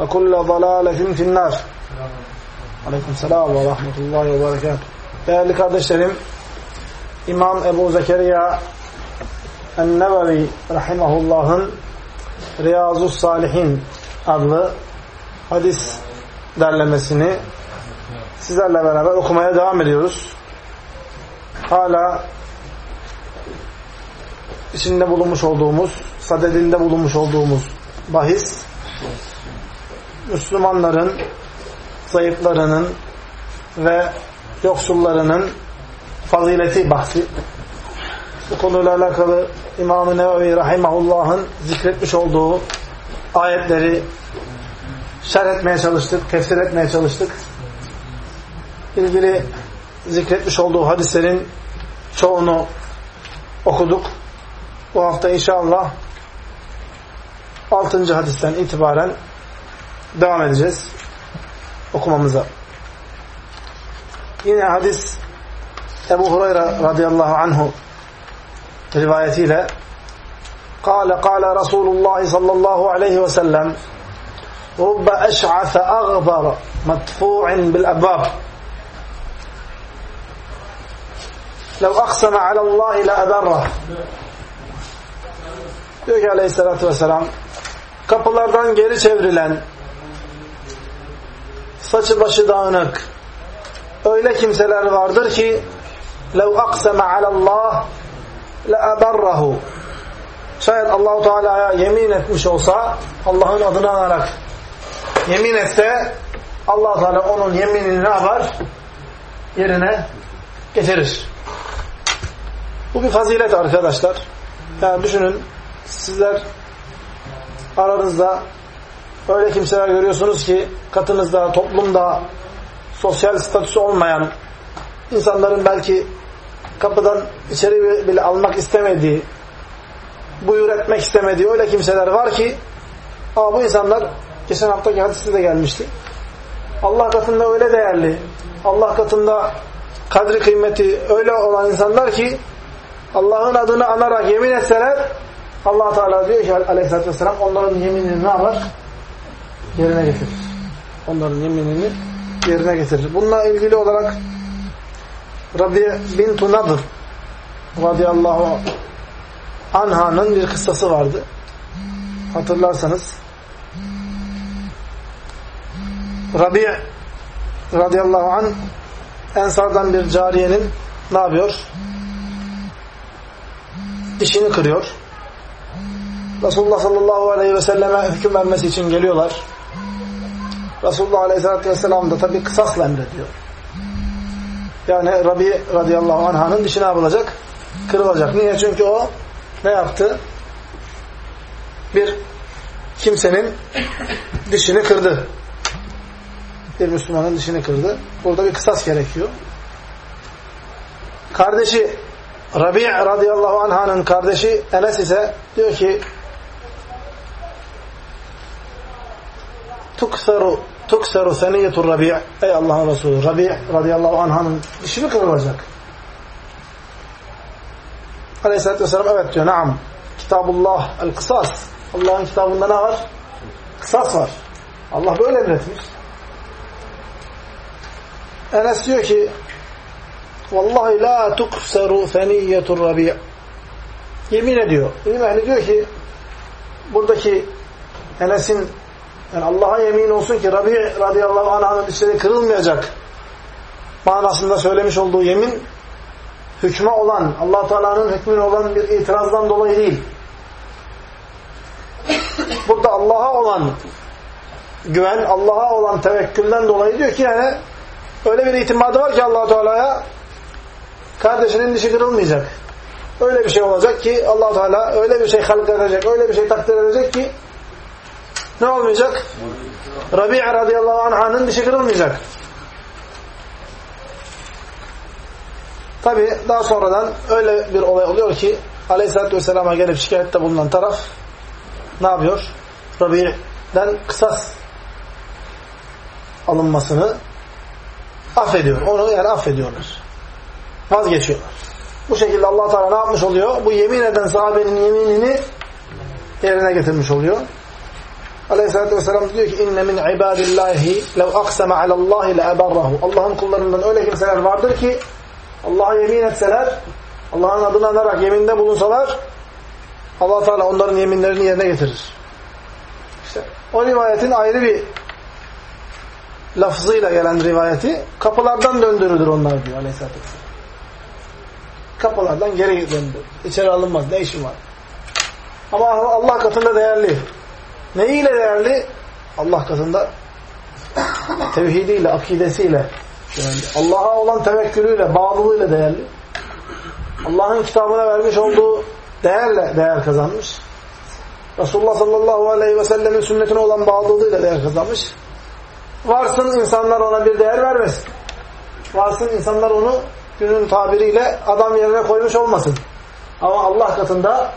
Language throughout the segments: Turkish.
ve kulle dalaletin finnar. Aleyküm selam ve rahmetullahi ve berekat. Değerli kardeşlerim, İmam Ebu Zekeriya Ennevevi Rahimahullah'ın Riyazu Salihin adlı hadis derlemesini sizlerle beraber okumaya devam ediyoruz. Hala içinde bulunmuş olduğumuz, sadedinde bulunmuş olduğumuz bahis Müslümanların zayıflarının ve yoksullarının fazileti bahsi. Bu konuyla alakalı İmam-ı Nevevi Rahimahullah'ın zikretmiş olduğu ayetleri şerh etmeye çalıştık, tefsir etmeye çalıştık. İlgili zikretmiş olduğu hadislerin çoğunu okuduk. Bu hafta inşallah 6. hadisten itibaren devam edeceğiz okumamıza. Yine hadis Ebu Hureyre radıyallahu anhu rivayetiyle قال قال رسول الله صلى الله عليه وسلم رب أشعث أغبر مدفوع بالأبواب لو أقسم على الله لأبره diyor ki aleyhissalatü vesselam kapılardan geri çevrilen saçı başı dağınık öyle kimseler vardır ki لَوْ أَقْسَمَ عَلَى اللّٰهِ لَأَبَرَّهُ şayet Allahu Teala'ya yemin etmiş olsa Allah'ın adını anarak yemin etse allah Teala onun yeminini ne yapar? Yerine getirir. Bu bir fazilet arkadaşlar. Yani düşünün sizler aranızda öyle kimseler görüyorsunuz ki katınızda, toplumda sosyal statüsü olmayan insanların belki kapıdan içeri bile almak istemediği buyur etmek istemediği öyle kimseler var ki ama bu insanlar geçen haftaki hadiste de gelmişti. Allah katında öyle değerli, Allah katında kadri kıymeti öyle olan insanlar ki Allah'ın adını anarak yemin etseler allah Teala diyor ki aleyhissalatü vesselam onların yeminini ne yapar? Yerine getirir. Onların yeminini yerine getirir. Bununla ilgili olarak Rabbi bintu Nadır radıyallahu anhanın bir kıssası vardı. Hatırlarsanız Rabbi radıyallahu an Ensardan bir cariyenin ne yapıyor? Dişini kırıyor. Resulullah sallallahu aleyhi ve selleme hüküm vermesi için geliyorlar. Resulullah aleyhissalatü vesselam da tabi kısasla emrediyor. Yani Rabbi radıyallahu anh'ın dişi ne yapılacak? Kırılacak. Niye? Çünkü o ne yaptı? Bir kimsenin dişini kırdı. Bir Müslümanın dişini kırdı. Burada bir kısas gerekiyor. Kardeşi Rabi' radıyallahu anh'ın kardeşi Enes ise diyor ki tukseru tukseru seniyetur Rabi' ey Allah'ın Resulü Rabi' radıyallahu anh'ın dişi mi kırılacak? Aleyhisselatü Vesselam evet diyor. Naam. Kitabullah el-kısas. Allah'ın kitabında ne var? Kısas var. Allah böyle emretmiş. Enes diyor ki Vallahi la tukseru feniyyetur rabi' Yemin ediyor. İlim ehli diyor ki buradaki Enes'in yani Allah'a yemin olsun ki Rabi radıyallahu anh'ın dişleri kırılmayacak manasında söylemiş olduğu yemin hükme olan, allah Teala'nın hükmüne olan bir itirazdan dolayı değil. Burada Allah'a olan güven, Allah'a olan tevekkülden dolayı diyor ki yani öyle bir itimadı var ki allah Teala'ya kardeşinin dişi kırılmayacak. Öyle bir şey olacak ki allah Teala öyle bir şey halk edecek, öyle bir şey takdir edecek ki ne olmayacak? Rabi' radıyallahu anh'ın dişi kırılmayacak. Tabi daha sonradan öyle bir olay oluyor ki Aleyhisselatü Vesselam'a gelip şikayette bulunan taraf ne yapıyor? Rabi'den kısas alınmasını affediyor. Onu yani affediyorlar. Vazgeçiyorlar. Bu şekilde allah Teala ne yapmış oluyor? Bu yemin eden sahabenin yeminini yerine getirmiş oluyor. Aleyhisselatü Vesselam diyor ki inne min ibadillahi lev akseme alallahi le eberrahu. Allah'ın kullarından öyle kimseler vardır ki Allah'a yemin etseler, Allah'ın adını anarak yeminde bulunsalar, allah Teala onların yeminlerini yerine getirir. İşte o rivayetin ayrı bir lafzıyla gelen rivayeti kapılardan döndürülür onlar diyor Aleyhisselatü Vesselam. Kapılardan geri döndür. İçeri alınmaz. Ne işin var? Ama Allah katında değerli. Neyiyle değerli? Allah katında tevhidiyle, akidesiyle yani Allah'a olan tevekkülüyle, bağlılığıyla değerli. Allah'ın kitabına vermiş olduğu değerle değer kazanmış. Resulullah sallallahu aleyhi ve sellemin sünnetine olan bağlılığıyla değer kazanmış. Varsın insanlar ona bir değer vermesin. Varsın insanlar onu günün tabiriyle adam yerine koymuş olmasın. Ama Allah katında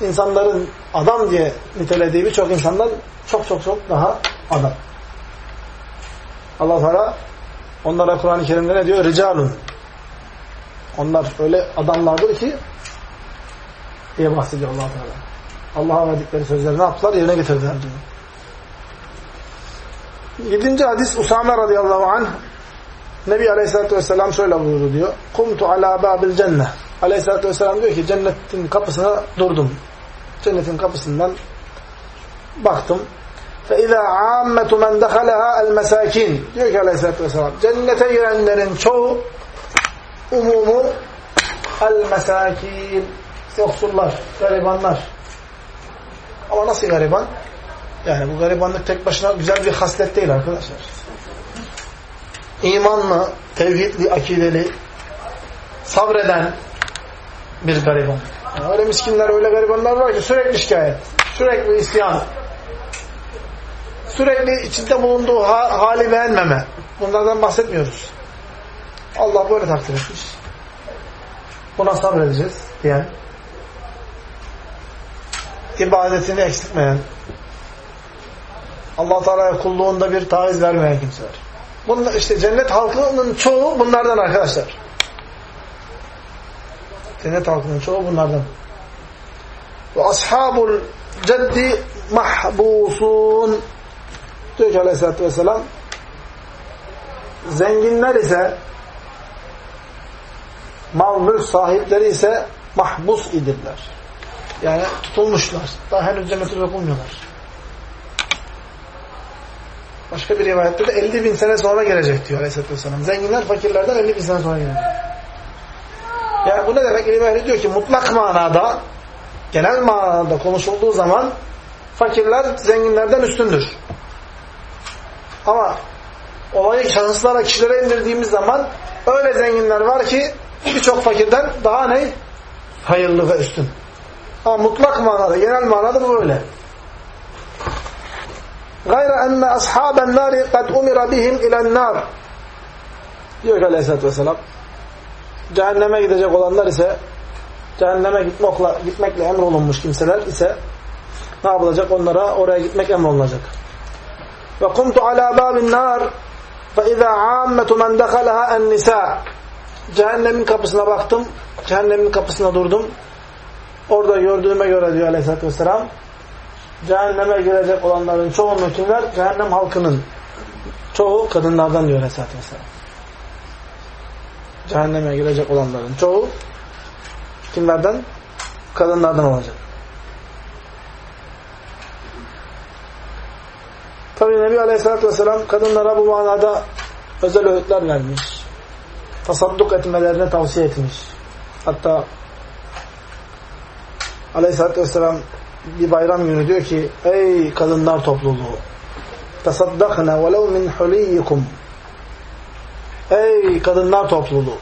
insanların adam diye nitelediği birçok insandan çok çok çok daha adam. Allah Teala onlara Kur'an-ı Kerim'de ne diyor? Ricalun. Onlar öyle adamlardır ki diye bahsediyor Allah Teala. Allah'a verdikleri sözleri ne yaptılar? Yerine getirdiler diyor. Yedinci hadis Usame radıyallahu anh Nebi Aleyhisselatü Vesselam şöyle buyurdu diyor. Kumtu ala babil cennet. Aleyhisselatü Vesselam diyor ki cennetin kapısına durdum. Cennetin kapısından baktım. فَاِذَا عَامَّةُ مَنْ دَخَلَهَا الْمَسَاكِينَ Diyor ki Aleyhisselatü Vesselam. Cennete girenlerin çoğu umumu el-mesakin yoksullar, garibanlar. Ama nasıl gariban? Yani bu garibanlık tek başına güzel bir haslet değil arkadaşlar. İmanlı, tevhidli, akideli, sabreden bir gariban. Yani öyle miskinler, öyle garibanlar var ki sürekli şikayet, sürekli isyan, sürekli içinde bulunduğu hali beğenmeme. Bunlardan bahsetmiyoruz. Allah böyle takdir etmiş. Buna sabredeceğiz diyen, ibadetini eksiltmeyen, Allah Teala'ya kulluğunda bir taiz vermeyen kimseler. Bunlar işte cennet halkının çoğu bunlardan arkadaşlar. Cennet halkının çoğu bunlardan. Ve ashabul ceddi mahbusun diyor ki aleyhissalatü vesselam zenginler ise mal mülk sahipleri ise mahbus idirler. Yani tutulmuşlar. Daha henüz cennete dokunmuyorlar. Başka bir rivayette de 50 bin sene sonra gelecek diyor Aleyhisselatü Vesselam. Zenginler fakirlerden 50 bin sene sonra gelecek. Yani bu ne demek? İlim ehli diyor ki mutlak manada genel manada konuşulduğu zaman fakirler zenginlerden üstündür. Ama olayı şahıslara, kişilere indirdiğimiz zaman öyle zenginler var ki birçok fakirden daha ne? Hayırlı ve üstün. Ama mutlak manada, genel manada bu böyle. Gayra enne ashaben nari kad umira bihim ilen nar. Diyor ki aleyhissalatü vesselam. Cehenneme gidecek olanlar ise cehenneme gitmekle, gitmekle emrolunmuş kimseler ise ne yapılacak? Onlara oraya gitmek emrolunacak. Ve kumtu ala babin nar fe izâ âmmetu men dekhalaha en nisa. cehennemin kapısına baktım. Cehennemin kapısına durdum. Orada gördüğüme göre diyor aleyhissalatü vesselam cehenneme girecek olanların çoğunluğu kimler? Cehennem halkının çoğu kadınlardan diyor aleyhissalatü vesselam. Cehenneme girecek olanların çoğu kimlerden? Kadınlardan olacak. Tabi Nebi Aleyhisselatü Vesselam kadınlara bu manada özel öğütler vermiş. Tasadduk etmelerini tavsiye etmiş. Hatta Aleyhisselatü Vesselam bir bayram günü diyor ki Ey kadınlar topluluğu tasaddakna velev min huliyyikum Ey kadınlar topluluğu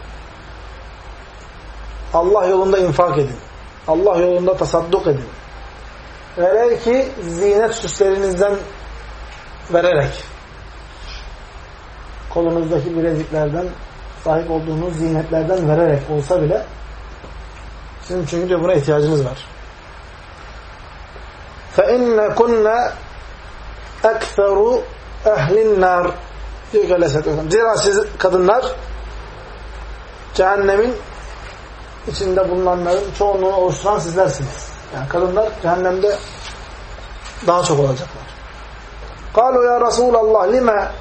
Allah yolunda infak edin. Allah yolunda tasadduk edin. Velev ki zinet süslerinizden vererek kolunuzdaki bileziklerden sahip olduğunuz zinetlerden vererek olsa bile sizin çünkü diyor buna ihtiyacınız var. فَاِنَّ كُنَّ اَكْثَرُ اَهْلِ النَّارِ diyor ki Aleyhisselatü Vesselam. Zira siz kadınlar cehennemin içinde bulunanların çoğunluğunu oluşturan sizlersiniz. Yani kadınlar cehennemde daha çok olacaklar. قالوا ya Resulallah lime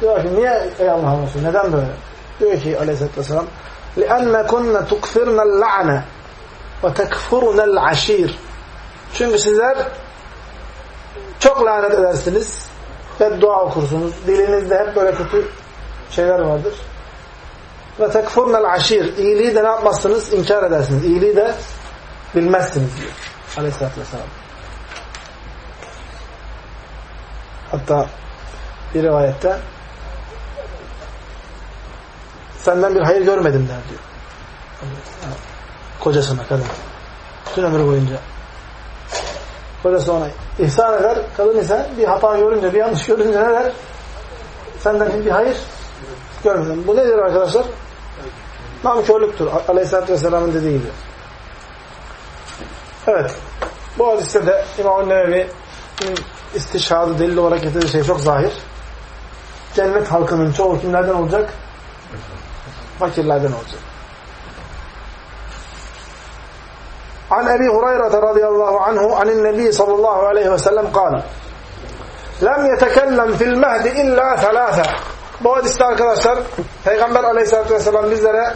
diyor ki niye ey Allah'ın Resulü neden böyle? Diyor ki aleyhissalatü vesselam لِأَنَّ كُنَّ تُكْفِرْنَ اللَّعْنَ وَتَكْفُرُنَ الْعَشِيرِ Çünkü sizler çok lanet edersiniz ve dua okursunuz. Dilinizde hep böyle kötü şeyler vardır. Ve tekfurnel aşir. İyiliği de ne yapmazsınız? İnkar edersiniz. İyiliği de bilmezsiniz diyor. Aleyhisselatü Vesselam. Hatta bir rivayette senden bir hayır görmedim der diyor. Kocasına kadın. Bütün ömrü boyunca. Kocası ona ihsan eder. Kadın ise bir hata görünce, bir yanlış görünce ne der? Senden bir hayır görmedim. Bu nedir arkadaşlar? Namkörlüktür. Aleyhisselatü Vesselam'ın dediği gibi. Evet. Bu hadiste de İmam-ı Nevevi'nin istişhadı delil olarak getirdiği şey çok zahir. Cennet halkının çoğu kimlerden olacak? Fakirlerden olacak. An Ebi Hureyre radıyallahu anhu anin Nebi sallallahu aleyhi ve sellem kal Lem yetekellem fil mehdi illa thalâfe Bu hadiste arkadaşlar Peygamber aleyhissalatü vesselam bizlere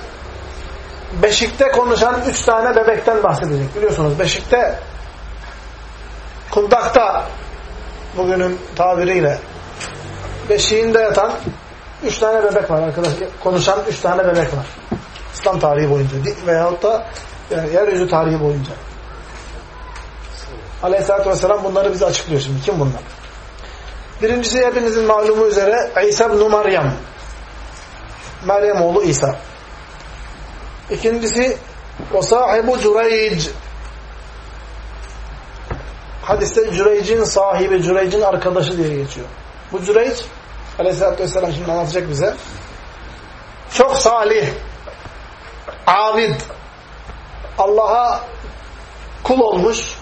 beşikte konuşan üç tane bebekten bahsedecek. Biliyorsunuz beşikte kundakta bugünün tabiriyle beşiğinde yatan üç tane bebek var arkadaşlar. Konuşan üç tane bebek var. İslam tarihi boyunca veyahut da yani yeryüzü tarihi boyunca. Aleyhisselatü Vesselam bunları bize açıklıyor şimdi. Kim bunlar? Birincisi hepinizin malumu üzere İsa ibn Meryem. Meryem oğlu İsa. İkincisi o sahibu Cüreyc. Hadiste Cüreyc'in sahibi, Cüreyc'in arkadaşı diye geçiyor. Bu Cüreyc Aleyhisselatü Vesselam şimdi anlatacak bize. Çok salih, abid, Allah'a kul olmuş,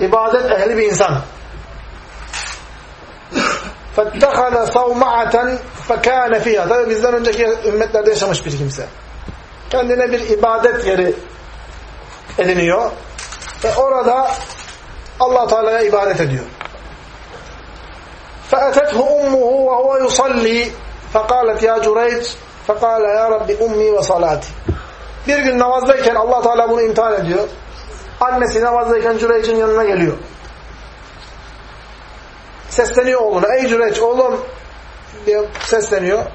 ibadet ehli bir insan. فَاتَّخَذَ صَوْمَعَةً فَكَانَ فِيهَا Tabi bizden önceki ümmetlerde yaşamış bir kimse. Kendine bir ibadet yeri ediniyor ve orada allah Teala'ya ibadet ediyor. فأتته أمه وهو يصلي فقالت يا جريج فقال يا رب أمي وصلاتي bir gün namazdayken allah Teala bunu imtihan ediyor. Annesi namazdayken Cüreyc'in yanına geliyor. Sesleniyor oğluna. Ey Cüreyc oğlum diye sesleniyor.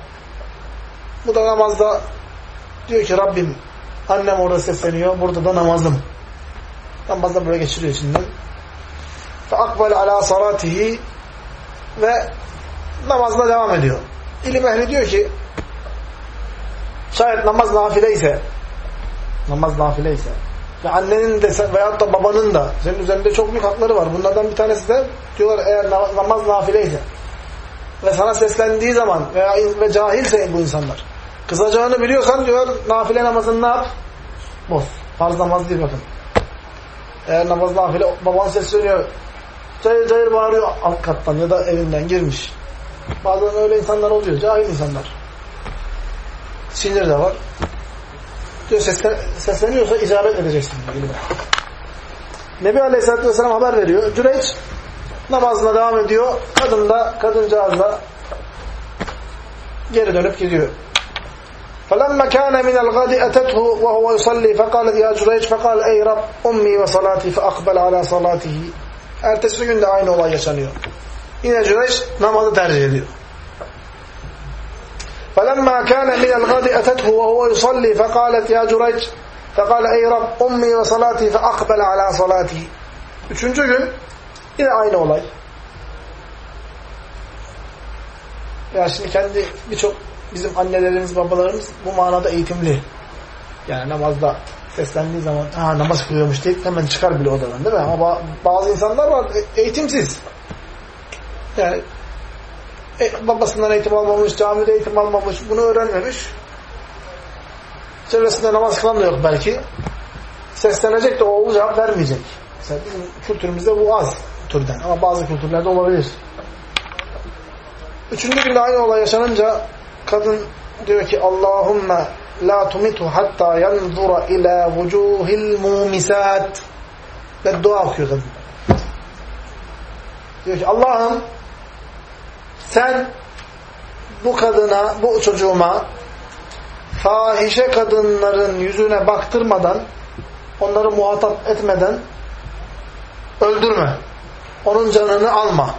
Bu da namazda diyor ki Rabbim annem orada sesleniyor. Burada da namazdım. Namazda böyle geçiriyor içinden. Akbel ala salatihi ve namazına devam ediyor. İlim ehli diyor ki şayet namaz nafile ise namaz nafile ise ve annenin de veyahut da babanın da senin üzerinde çok büyük hakları var. Bunlardan bir tanesi de diyorlar eğer namaz nafile ise ve sana seslendiği zaman veya ve cahilse bu insanlar kızacağını biliyorsan diyor nafile namazını ne yap? Boz. Farz namaz değil bakın. Eğer namaz nafile baban sesleniyor cayır cayır bağırıyor alt kattan ya da evinden girmiş. Bazen öyle insanlar oluyor. Cahil insanlar. Sinir de var Diyor seslen, sesleniyorsa icabet edeceksin. Diyor. Nebi Aleyhisselatü Vesselam haber veriyor. Cüreyç namazına devam ediyor. Kadın da, kadıncağız da geri dönüp gidiyor. فلما كان من الغد أتته وهو يصلي فقالت يا جريج فقال أي رب أمي وصلاتي فأقبل على صلاته Ertesi gün de aynı olay yaşanıyor. Yine Cüreyş namazı tercih ediyor. فلما كان من الغد أتته وهو يصلي فقالت يا جريج فقال أي رب أمي وصلاتي فأقبل على صلاتي Üçüncü gün yine aynı olay. Ya şimdi kendi birçok bizim annelerimiz, babalarımız bu manada eğitimli. Yani namazda seslendiği zaman ha namaz kılıyormuş deyip hemen çıkar bile odadan değil mi? Ama bazı insanlar var e, eğitimsiz. Yani e, babasından eğitim almamış, camide eğitim almamış, bunu öğrenmemiş. Çevresinde namaz kılan da yok belki. Seslenecek de oğlu cevap vermeyecek. Mesela bizim kültürümüzde bu az türden ama bazı kültürlerde olabilir. Üçüncü günde aynı olay yaşanınca kadın diyor ki Allahümme la tumitu hatta yanzura ila vucuhil mumisat ve dua okuyor kadın. Diyor ki Allah'ım sen bu kadına, bu çocuğuma fahişe kadınların yüzüne baktırmadan onları muhatap etmeden öldürme. Onun canını alma.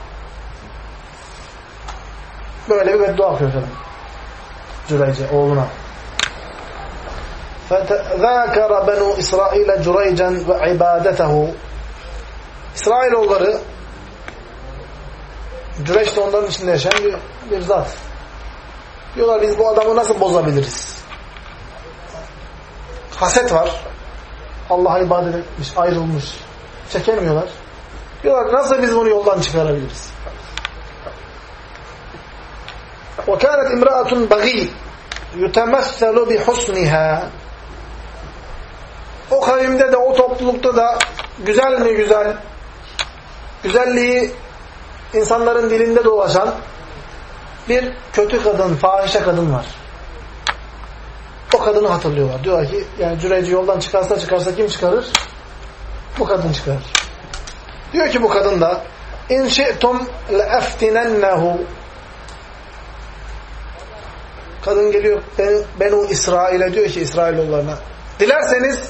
Böyle bir beddua okuyor kadın. Cüreyce oğluna. فَذَاكَرَ بَنُوا إِسْرَائِيلَ جُرَيْجًا وَعِبَادَتَهُ İsrailoğulları Cüreyş de onların içinde yaşayan bir, bir zat. Diyorlar biz bu adamı nasıl bozabiliriz? Haset var. Allah'a ibadet etmiş, ayrılmış. Çekemiyorlar. Diyorlar nasıl biz bunu yoldan çıkarabiliriz? وَكَانَتْ اِمْرَأَةٌ بَغِي يُتَمَثَّلُ بِحُسْنِهَا O kavimde de, o toplulukta da güzel mi güzel, güzelliği insanların dilinde dolaşan bir kötü kadın, fahişe kadın var. O kadını hatırlıyorlar. Diyorlar ki yani Cüreyci yoldan çıkarsa çıkarsa kim çıkarır? Bu kadın çıkarır. Diyor ki bu kadın da in şi'tum le'eftinennehu Kadın geliyor Benu İsrail'e diyor ki İsrailoğullarına dilerseniz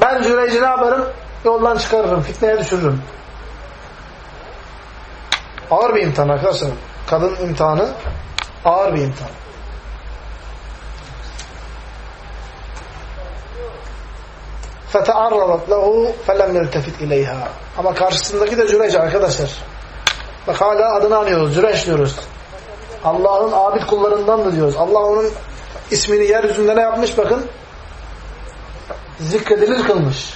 ben Cüreyci ne yaparım? Yoldan çıkarırım, fitneye düşürürüm. Ağır bir imtihan arkadaşlar. Kadın imtihanı ağır bir imtihan. فَتَعَرَّضَتْ لَهُ فَلَمْ يَلْتَفِتْ اِلَيْهَا Ama karşısındaki de Cüreyç arkadaşlar. Bak hala adını anıyoruz. Cüreyç diyoruz. Allah'ın abid kullarındandır diyoruz. Allah onun ismini yeryüzünde ne yapmış bakın? Zikredilir kılmış.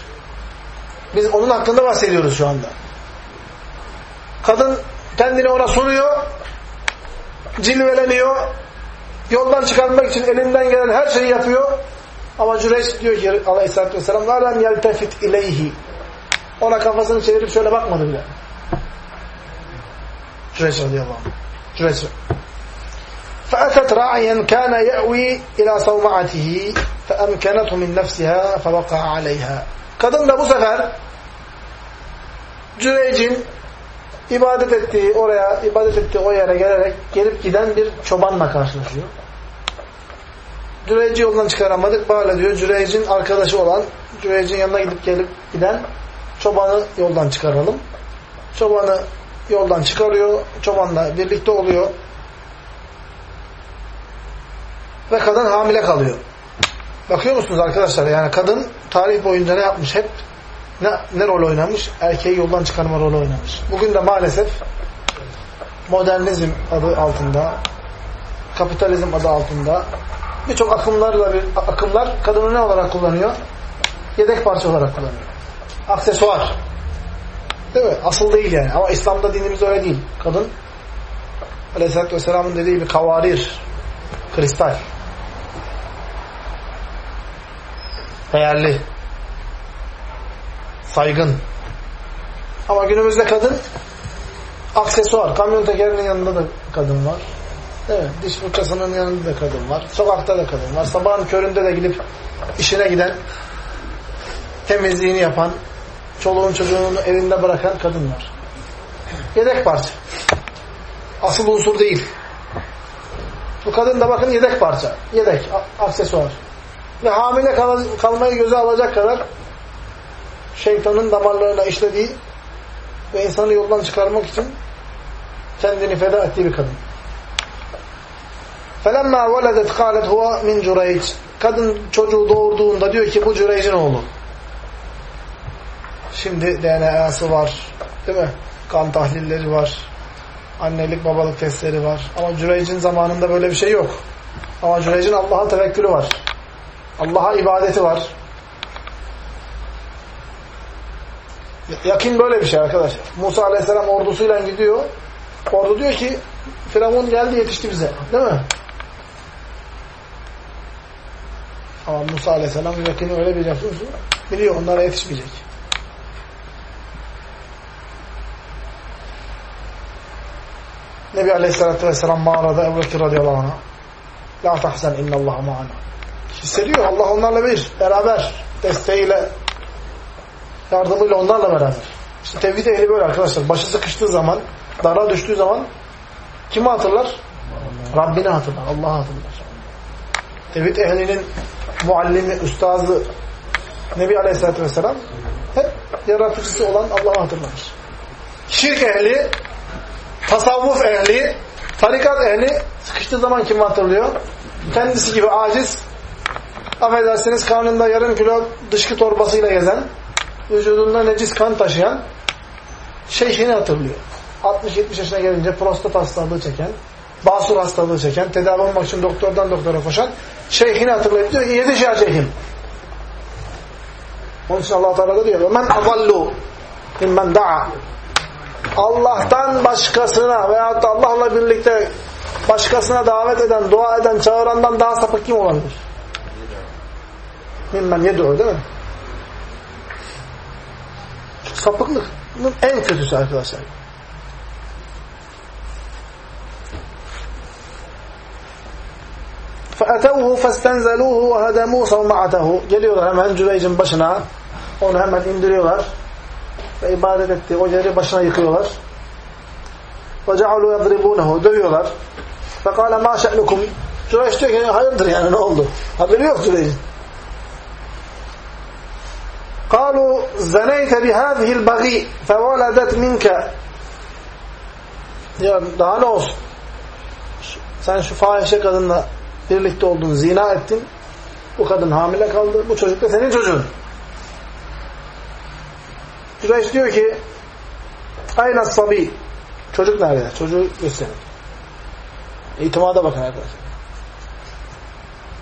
Biz onun hakkında bahsediyoruz şu anda. Kadın kendini ona sunuyor, cilveleniyor, yoldan çıkarmak için elinden gelen her şeyi yapıyor. Ama Cüreş diyor ki aleyhissalatü vesselam وَلَمْ يَلْتَفِتْ اِلَيْهِ Ona kafasını çevirip şöyle bakmadı bile. Cüreş radıyallahu anh. Cüreş. فأتت راعيا كان يأوي إلى صومعته فأمكنته من نفسها فوقع عليها Kadın da bu sefer Cüreyc'in ibadet ettiği oraya, ibadet ettiği o yere gelerek gelip giden bir çobanla karşılaşıyor. Cüreyci yoldan çıkaramadık. Böyle diyor. Cüreyc'in arkadaşı olan, Cüreyc'in yanına gidip gelip giden çobanı yoldan çıkaralım. Çobanı yoldan çıkarıyor. Çobanla birlikte oluyor. Ve kadın hamile kalıyor. Bakıyor musunuz arkadaşlar? Yani kadın tarih boyunca ne yapmış? Hep ne, ne rol oynamış? Erkeği yoldan çıkarma rolü oynamış. Bugün de maalesef modernizm adı altında, kapitalizm adı altında birçok akımlarla bir akımlar kadını ne olarak kullanıyor? Yedek parça olarak kullanıyor. Aksesuar. Değil mi? Asıl değil yani. Ama İslam'da dinimiz öyle değil. Kadın Aleyhisselatü Vesselam'ın dediği bir kavarir, kristal. Değerli. Saygın. Ama günümüzde kadın aksesuar. Kamyon tekerinin yanında da kadın var. Mi? Diş fırçasının yanında da kadın var. Sokakta da kadın var. Sabahın köründe de gidip işine giden, temizliğini yapan, çoluğun çocuğunu evinde bırakan kadın var. Yedek parça. Asıl unsur değil. Bu kadın da bakın yedek parça. Yedek, aksesuar. Ve hamile kal kalmayı göze alacak kadar şeytanın damarlarına işlediği ve insanı yoldan çıkarmak için kendini feda ettiği bir kadın. فَلَمَّا وَلَدَتْ قَالَتْ هُوَ مِنْ جُرَيْجِ Kadın çocuğu doğurduğunda diyor ki bu Cüreyc'in oğlu. Şimdi DNA'sı var. Değil mi? Kan tahlilleri var. Annelik babalık testleri var. Ama Cüreyc'in zamanında böyle bir şey yok. Ama Cüreyc'in Allah'a tevekkülü var. Allah'a ibadeti var. Yakin böyle bir şey arkadaşlar. Musa Aleyhisselam ordusuyla gidiyor. Ordu diyor ki Firavun geldi yetişti bize. Değil mi? Ama Musa Aleyhisselam yakını öyle bir yapıyor biliyor onlara yetişmeyecek. Nebi Aleyhisselatü Vesselam mağarada Ebu Bekir radıyallahu anh'a La tahzen innallaha ma'ana hissediyor. Allah onlarla bir, beraber, desteğiyle, yardımıyla onlarla beraber. İşte tevhid ehli böyle arkadaşlar. Başı sıkıştığı zaman, dara düştüğü zaman kimi hatırlar? Rabbini hatırlar, Allah'ı hatırlar. Tevhid ehlinin muallimi, üstazı Nebi Aleyhisselatü Vesselam hep yaratıcısı olan Allah'ı hatırlar. Şirk ehli, tasavvuf ehli, tarikat ehli sıkıştığı zaman kimi hatırlıyor? Kendisi gibi aciz, affedersiniz karnında yarım kilo dışkı torbasıyla gezen, vücudunda necis kan taşıyan şeyhini hatırlıyor. 60-70 yaşına gelince prostat hastalığı çeken, basur hastalığı çeken, tedavi olmak için doktordan doktora koşan şeyhini hatırlayıp diyor ki yetiş şeyhim. Onun için allah Teala diyor men azallu mimmen da'a Allah'tan başkasına veyahut da Allah'la birlikte başkasına davet eden, dua eden, çağırandan daha sapık kim olabilir? Mimmen yed'u değil mi? Sapıklık en kötüsü arkadaşlar. فَأَتَوْهُ فَاسْتَنْزَلُوهُ وَهَدَمُوا صَوْمَعَتَهُ Geliyorlar hemen Cüreyc'in başına. Onu hemen indiriyorlar. Ve ibadet ettiği o yeri başına yıkıyorlar. وَجَعَلُوا يَضْرِبُونَهُ Dövüyorlar. فَقَالَ مَا شَأْنُكُمْ Cüreyç diyor ki hayırdır yani ne oldu? Haberi yok Cüreyc'in. قالوا زنيت بهذه البغي فولدت منك ya daha ne olsun sen şu fahişe kadınla birlikte oldun zina ettin bu kadın hamile kaldı bu çocuk da senin çocuğun Cüreyş diyor ki ayna sabi çocuk nerede? çocuğu gösterin İtimada bakın arkadaşlar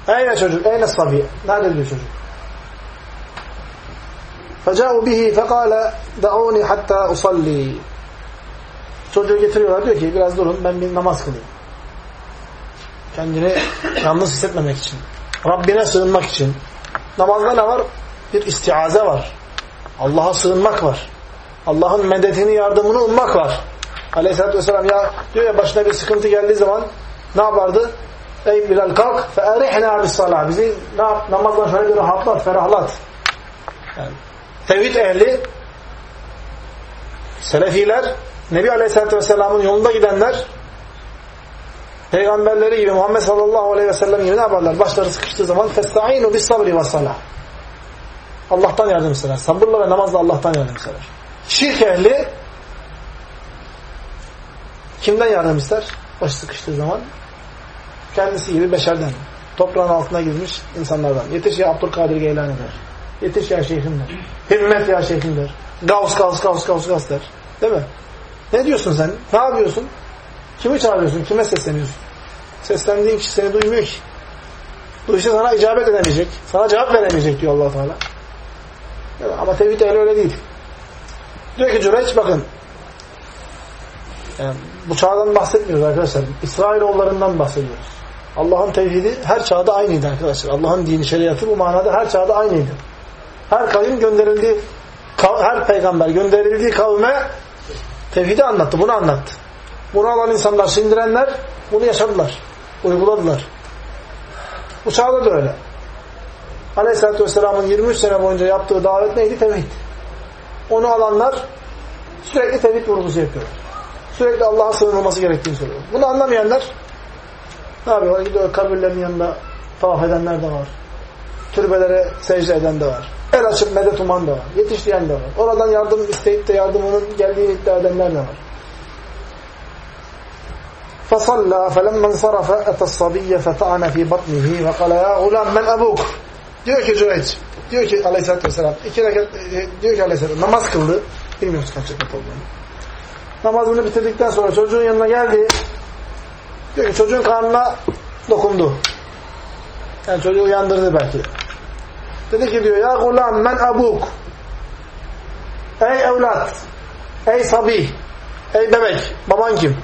ayna çocuk ayna sabi nerede diyor çocuk فَجَاءُوا بِهِ فَقَالَ دَعُونِ hatta usalli. Çocuğu getiriyorlar diyor ki biraz durun ben bir namaz kılayım. Kendini yalnız hissetmemek için. Rabbine sığınmak için. Namazda ne var? Bir istiaze var. Allah'a sığınmak var. Allah'ın medetini, yardımını ummak var. Aleyhisselatü Vesselam ya diyor ya başına bir sıkıntı geldiği zaman ne yapardı? Ey Bilal kalk فَاَرِحْنَا بِالصَّلَاةِ Bizi ne yap? namazdan şöyle bir rahatlat, ferahlat. Yani tevhid ehli, selefiler, Nebi Aleyhisselatü Vesselam'ın yolunda gidenler, peygamberleri gibi Muhammed sallallahu aleyhi ve sellem gibi ne yaparlar? Başları sıkıştığı zaman فَاسْتَعِينُ بِالصَّبْرِ وَالصَّلَاةِ Allah'tan yardım isterler. Sabırla ve namazla Allah'tan yardım isterler. Şirk ehli kimden yardım ister? Başı sıkıştığı zaman kendisi gibi beşerden. Toprağın altına girmiş insanlardan. Yetiş ya Abdülkadir Geylani der. Yetiş ya şeyhim der. Himmet ya şeyhim der. Gavs gavs gavs gavs gavs der. Değil mi? Ne diyorsun sen? Ne yapıyorsun? Kimi çağırıyorsun? Kime sesleniyorsun? Seslendiğin kişi seni duymuyor ki. Duysa sana icabet edemeyecek. Sana cevap veremeyecek diyor allah Teala. Ama tevhid ehli öyle değil. Diyor ki Cüreç bakın yani bu çağdan bahsetmiyoruz arkadaşlar. İsrailoğullarından bahsediyoruz. Allah'ın tevhidi her çağda aynıydı arkadaşlar. Allah'ın dini şeriatı bu manada her çağda aynıydı. Her kavim gönderildiği her peygamber gönderildiği kavme tevhidi anlattı. Bunu anlattı. Bunu alan insanlar, sindirenler bunu yaşadılar. Uyguladılar. Bu da öyle. Aleyhisselatü Vesselam'ın 23 sene boyunca yaptığı davet neydi? Tevhid. Onu alanlar sürekli tevhid vurgusu yapıyorlar. Sürekli Allah'a sığınılması gerektiğini söylüyor. Bunu anlamayanlar ne yapıyorlar? Gidiyor kabirlerin yanında tavaf edenler de var. Türbelere secde eden de var. El açıp medet uman da var. Yetiş diyen de var. Oradan yardım isteyip de yardımının geldiğini iddia edenler de var. فصلى فلما انصرف أتى الصبي فطعن في بطنه وقال يا غلام من أبوك diyor ki Cüreyç diyor ki aleyhissalatü vesselam iki rekat diyor ki aleyhissalatü namaz kıldı bilmiyoruz kaç rekat olduğunu namazını bitirdikten sonra çocuğun yanına geldi diyor ki çocuğun karnına dokundu yani çocuğu uyandırdı belki dedi ki diyor ya gulam men abuk ey evlat ey sabi ey bebek baban kim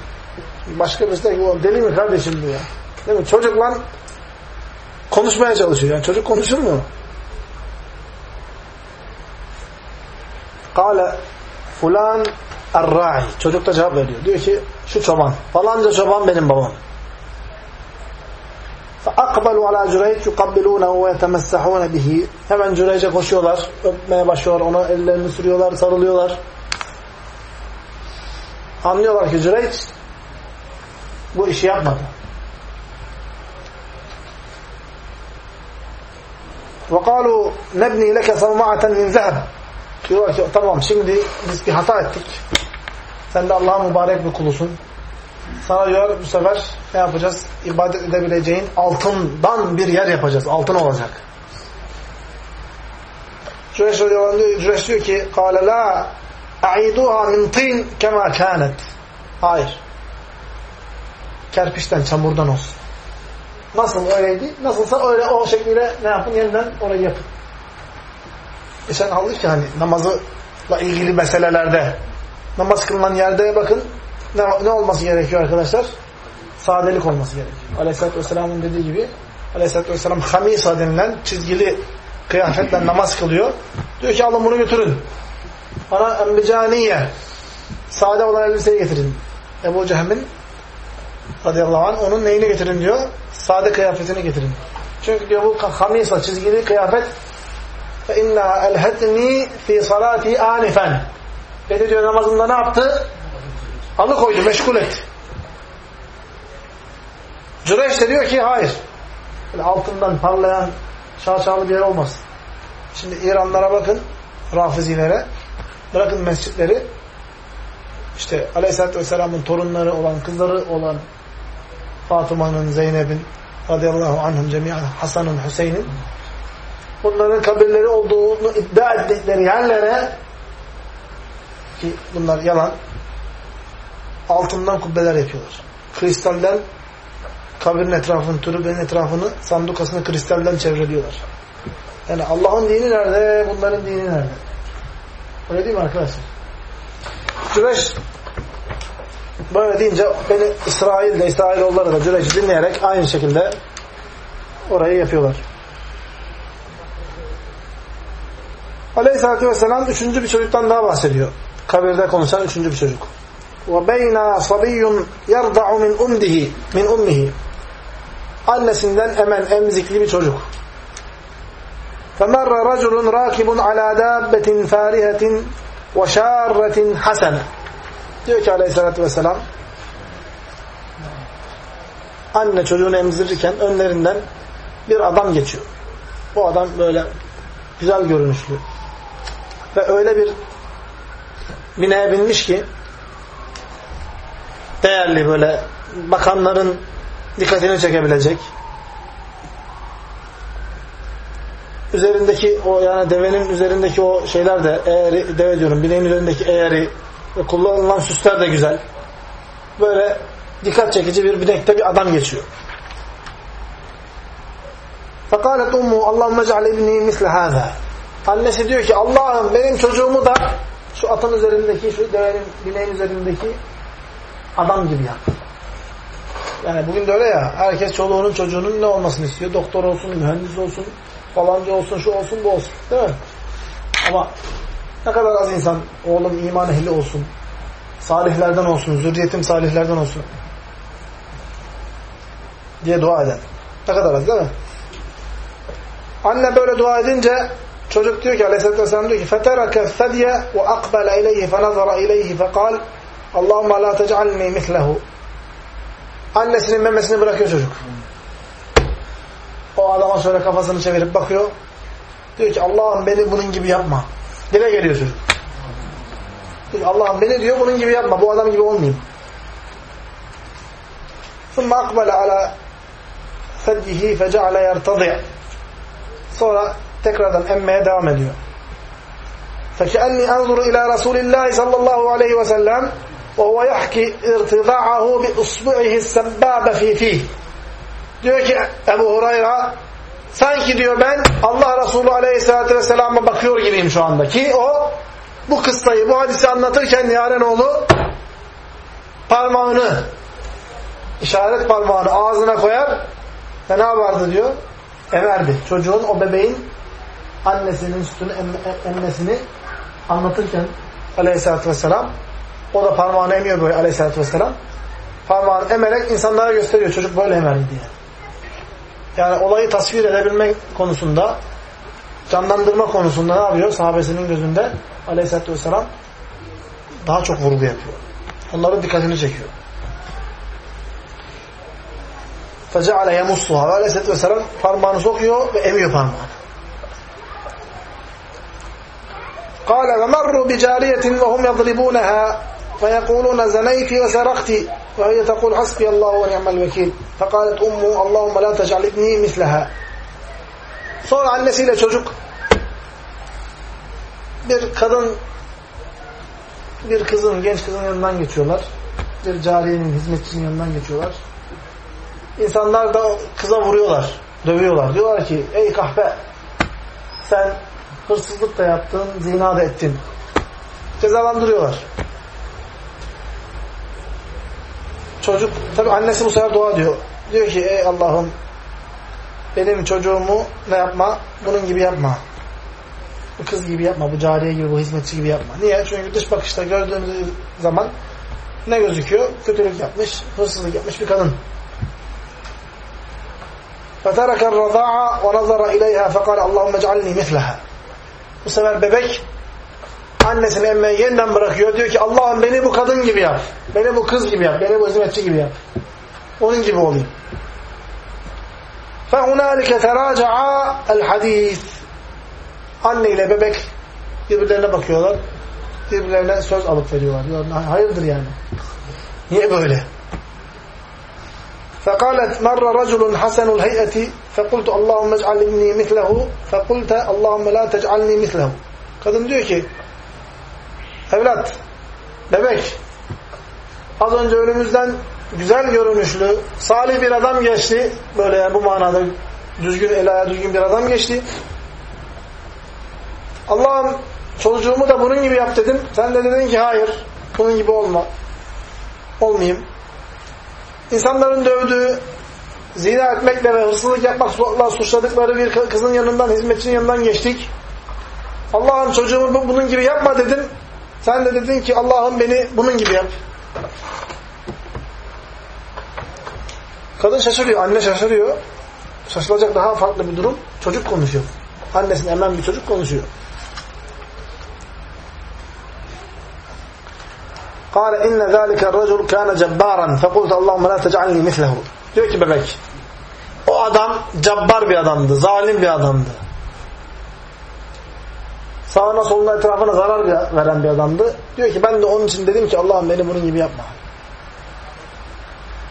Başka birisi de ki deli mi kardeşim ya? Değil mi? Çocukla konuşmaya çalışıyor. Yani çocuk konuşur mu? Kale fulan erra'i. Çocuk da cevap veriyor. Diyor ki şu çoban. Falanca çoban benim babam. فَاَقْبَلُوا عَلَى جُرَيْجِ يُقَبِّلُونَهُ وَيَتَمَسَّحُونَ بِهِ Hemen Cüreyc'e koşuyorlar. Öpmeye başlıyorlar. Ona ellerini sürüyorlar, sarılıyorlar. Anlıyorlar ki Cüreyc bu işi yapmadı. وَقَالُوا نَبْنِي لَكَ صَوْمَعَةً مِنْ ذَهَبٍ Diyorlar ki tamam şimdi biz bir hata ettik. Sen de Allah'a mübarek bir kulusun. Sana diyor bu sefer ne yapacağız? İbadet edebileceğin altından bir yer yapacağız. Altın olacak. Cüreş diyor, Cüreş diyor ki قَالَ لَا اَعِيدُهَا مِنْ طِينَ كَمَا كَانَتْ Hayır kerpiçten, çamurdan olsun. Nasıl öyleydi? Nasılsa öyle o şekilde ne yapın? Yeniden orayı yapın. E sen alır ki hani namazla ilgili meselelerde namaz kılınan yerde bakın ne, ne olması gerekiyor arkadaşlar? Sadelik olması gerekiyor. Aleyhisselatü Vesselam'ın dediği gibi Aleyhisselatü Vesselam hamisa denilen çizgili kıyafetle namaz kılıyor. Diyor ki alın bunu götürün. Bana embicaniye sade olan elbiseyi getirin. Ebu Cehem'in radıyallahu anh onun neyini getirin diyor? Sade kıyafetini getirin. Çünkü diyor bu hamisa çizgili kıyafet fe inna elhetni fi salati anifen. Dedi diyor namazımda ne yaptı? Alıkoydu, meşgul etti. Cüreş de diyor ki hayır. Böyle altından parlayan şaşalı bir yer olmaz. Şimdi İranlara bakın, rafizilere. Bırakın mescitleri. İşte Aleyhisselatü Vesselam'ın torunları olan, kızları olan Fatıma'nın, Zeynep'in radıyallahu anhum cemiyen Hasan'ın, Hüseyin'in bunların kabirleri olduğunu iddia ettikleri yerlere ki bunlar yalan altından kubbeler yapıyorlar. Kristalden kabirin etrafını, türbenin etrafını, sandukasını kristalden çevreliyorlar. Yani Allah'ın dini nerede? Bunların dini nerede? Öyle değil mi arkadaşlar? Süreç Böyle deyince beni İsrail de İsrailoğulları da Cüreyc'i dinleyerek aynı şekilde orayı yapıyorlar. Aleyhisselatü Vesselam üçüncü bir çocuktan daha bahsediyor. Kabirde konuşan üçüncü bir çocuk. وَبَيْنَا صَبِيٌّ يَرْضَعُ مِنْ اُمْدِهِ min ummihi. Annesinden emen, emzikli bir çocuk. فَمَرَّ رَجُلٌ رَاكِبٌ عَلَى دَابَّةٍ فَارِهَةٍ وَشَارَّةٍ حَسَنَةٍ Diyor ki aleyhissalatü vesselam anne çocuğunu emzirirken önlerinden bir adam geçiyor. Bu adam böyle güzel görünüşlü. Ve öyle bir bineye binmiş ki değerli böyle bakanların dikkatini çekebilecek. Üzerindeki o yani devenin üzerindeki o şeyler de eğri, deve diyorum bineğin üzerindeki eğri kullanılan süsler de güzel. Böyle dikkat çekici bir binekte bir adam geçiyor. Fekalet ummu Allahümme ceal ibni misle hâzâ. Annesi diyor ki Allah'ım benim çocuğumu da şu atın üzerindeki, şu devenin, bineğin üzerindeki adam gibi yap. Yani bugün de öyle ya. Herkes çoluğunun çocuğunun ne olmasını istiyor? Doktor olsun, mühendis olsun, falancı olsun, şu olsun, bu olsun. Değil mi? Ama ne kadar az insan oğlum iman ehli olsun. salihlerden olsun, zürriyetim salihlerden olsun diye dua eden. Ne kadar az değil mi? Anne böyle dua edince çocuk diyor ki aleyhissalatü vesselam diyor ki فَتَرَكَ الثَّدْيَ وَاَقْبَلَ اِلَيْهِ فَنَظَرَ اِلَيْهِ فَقَالْ Allahümme la tec'alni mitlehu. Annesinin memesini bırakıyor çocuk. O adama şöyle kafasını çevirip bakıyor. Diyor ki Allah'ım beni bunun gibi yapma. Dile geliyor çocuk. Allah'ım beni diyor bunun gibi yapma. Bu adam gibi olmayayım. ثُمَّ أَقْبَلَ عَلَى فَدِّهِ فَجَعَلَ يَرْتَضِعْ Sonra tekrardan emmeye devam ediyor. فَكَأَنِّي أَنْظُرُ اِلَى رَسُولِ اللّٰهِ صَلَّى اللّٰهُ عَلَيْهِ وَسَلَّمَ وَهُوَ يَحْكِ اِرْتِضَعَهُ بِاُصْبُعِهِ السَّبَّابَ ف۪ي ف۪يهِ Diyor ki Ebu Hurayra sanki diyor ben Allah Resulü Aleyhisselatü Vesselam'a bakıyor gibiyim şu anda ki o bu kıssayı, bu hadisi anlatırken Yarenoğlu parmağını işaret parmağını ağzına koyar ve ne yapardı diyor? Emerdi. Çocuğun, o bebeğin annesinin sütünü emmesini anlatırken aleyhissalatü vesselam o da parmağını emiyor böyle aleyhissalatü vesselam. Parmağını emerek insanlara gösteriyor. Çocuk böyle emerdi diye. Yani olayı tasvir edebilme konusunda canlandırma konusunda ne yapıyor? Sahabesinin gözünde aleyhissalatü vesselam daha çok vurgu yapıyor. Onların dikkatini çekiyor. فَجَعَلَ يَمُصُّهَا ve aleyhissalatü vesselam parmağını sokuyor ve emiyor parmağını. قال ومروا بجارية وهم يضربونها فيقولون زنيت وسرقت وهي تقول حسبي الله ونعم الوكيل فقالت أمه اللهم لا تجعل ابني مثلها Sonra annesiyle çocuk bir kadın bir kızın, genç kızın yanından geçiyorlar. Bir cariyenin, hizmetçinin yanından geçiyorlar. İnsanlar da kıza vuruyorlar, dövüyorlar. Diyorlar ki ey kahpe sen hırsızlık da yaptın, zina da ettin. Cezalandırıyorlar. Çocuk, tabi annesi bu sefer dua diyor. Diyor ki ey Allah'ım benim çocuğumu ne yapma? Bunun gibi yapma. Bu kız gibi yapma, bu cariye gibi, bu hizmetçi gibi yapma. Niye? Çünkü dış bakışta gördüğümüz zaman ne gözüküyor? Kötülük yapmış, hırsızlık yapmış bir kadın. فَتَرَكَ الرَّضَاعَ وَنَظَرَ اِلَيْهَا فَقَالَ اللّٰهُمَّ اجْعَلْنِي مِثْلَهَا Bu sefer bebek annesini emmeye yeniden bırakıyor. Diyor ki Allah'ım beni bu kadın gibi yap. Beni bu kız gibi yap. Beni bu hizmetçi gibi yap. Onun gibi olayım. فَهُنَالِكَ تَرَاجَعَا الْحَد۪يثِ Anne ile bebek birbirlerine bakıyorlar. Birbirlerine söz alıp veriyorlar. Diyorlar, hayırdır yani. Niye böyle? فقالت مر رجل حسن الهيئة فقلت اللهم اجعل ابني مثله فقلت اللهم لا تجعلني مثله Kadın diyor ki evlat, bebek az önce önümüzden güzel görünüşlü, salih bir adam geçti. Böyle yani bu manada düzgün, el düzgün bir adam geçti. Allah'ım çocuğumu da bunun gibi yap dedim. Sen de dedin ki hayır, bunun gibi olma. Olmayayım. İnsanların dövdüğü, zina etmekle ve hırsızlık yapmakla suçladıkları bir kızın yanından, hizmetçinin yanından geçtik. Allah'ım çocuğumu bunun gibi yapma dedim. Sen de dedin ki Allah'ım beni bunun gibi yap. Kadın şaşırıyor, anne şaşırıyor. Şaşılacak daha farklı bir durum. Çocuk konuşuyor. Annesinin hemen bir çocuk konuşuyor. قال إن ذلك الرجل كان جبارا فقلت اللهم لا تجعلني مثله diyor ki bebek o adam cabbar bir adamdı zalim bir adamdı sağına soluna etrafına zarar veren bir adamdı diyor ki ben de onun için dedim ki Allah'ım beni bunun gibi yapma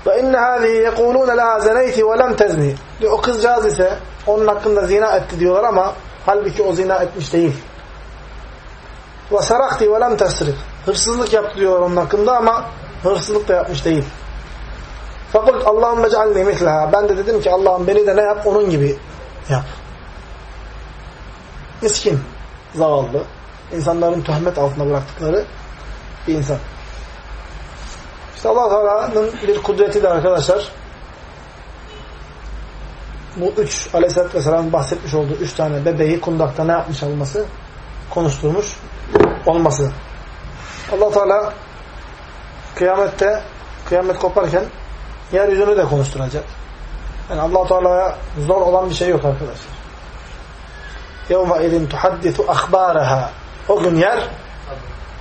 ve inne hâzihi yekulûne lâ zeneyti ve lem tezni diyor o kızcağız ise onun hakkında zina etti diyorlar ama halbuki o zina etmiş değil ve sarakti ve lem tesrik hırsızlık yaptı diyor onun hakkında ama hırsızlık da yapmış değil. Fakult Allah'ım mec'alni mitleha. Ben de dedim ki Allah'ım beni de ne yap? Onun gibi yap. Miskin, zavallı, insanların töhmet altında bıraktıkları bir insan. İşte Allah Teala'nın bir kudreti de arkadaşlar bu üç aleyhissalatü vesselam bahsetmiş olduğu üç tane bebeği kundakta ne yapmış olması konuşturmuş olması. Allah Teala kıyamette kıyamet koparken yeryüzünü de konuşturacak. Yani allah Teala'ya zor olan bir şey yok arkadaşlar. يَوْمَ اِذٍ تُحَدِّثُ اَخْبَارَهَا O gün yer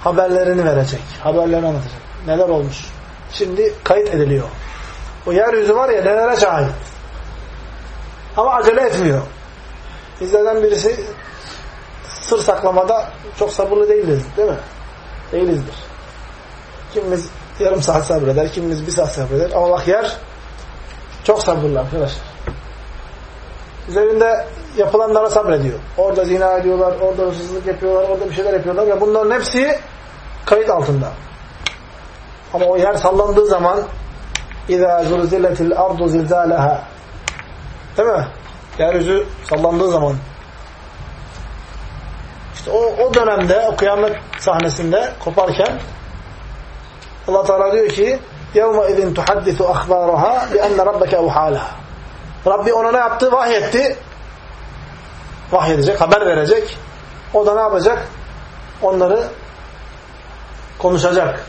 haberlerini verecek. Haberlerini anlatacak. Neler olmuş. Şimdi kayıt ediliyor. O yeryüzü var ya nelere şahit. Ama acele etmiyor. Bizlerden birisi sır saklamada çok sabırlı değiliz değil mi? Değilizdir. Kimimiz yarım saat sabreder, kimimiz bir saat sabreder. Ama bak yer çok sabırlı arkadaşlar. Üzerinde yapılanlara sabrediyor. Orada zina ediyorlar, orada hırsızlık yapıyorlar, orada bir şeyler yapıyorlar ve bunların hepsi kayıt altında. Ama o yer sallandığı zaman اِذَا زُلْزِلَتِ الْاَرْضُ زِلْزَالَهَا Değil mi? Yeryüzü sallandığı zaman işte o, o dönemde, o kıyamet sahnesinde koparken Allah Teala diyor ki يَوْمَ اِذٍ تُحَدِّثُ أَخْبَارَهَا بِأَنَّ رَبَّكَ اُحَالَهَا Rabbi ona ne yaptı? Vahyetti. Vahyedecek, haber verecek. O da ne yapacak? Onları konuşacak.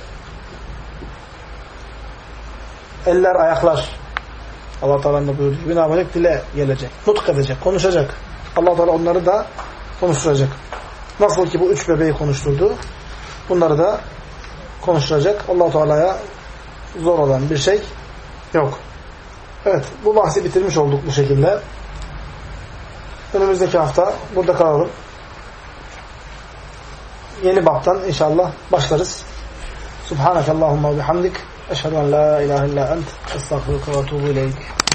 Eller, ayaklar. Allah Teala'nın da buyurduğu gibi ne yapacak? Dile gelecek. Nutk edecek, konuşacak. Allah Teala onları da konuşturacak. Nasıl ki bu üç bebeği konuşturdu. Bunları da konuşturacak. Allah Teala'ya zor olan bir şey yok. Evet, bu bahsi bitirmiş olduk bu şekilde. Önümüzdeki hafta burada kalalım. Yeni baptan inşallah başlarız. Subhanakallahumma bihamdik. Eşhedü en la ilahe illa ent. Estağfurullah ve etûbü ileyk.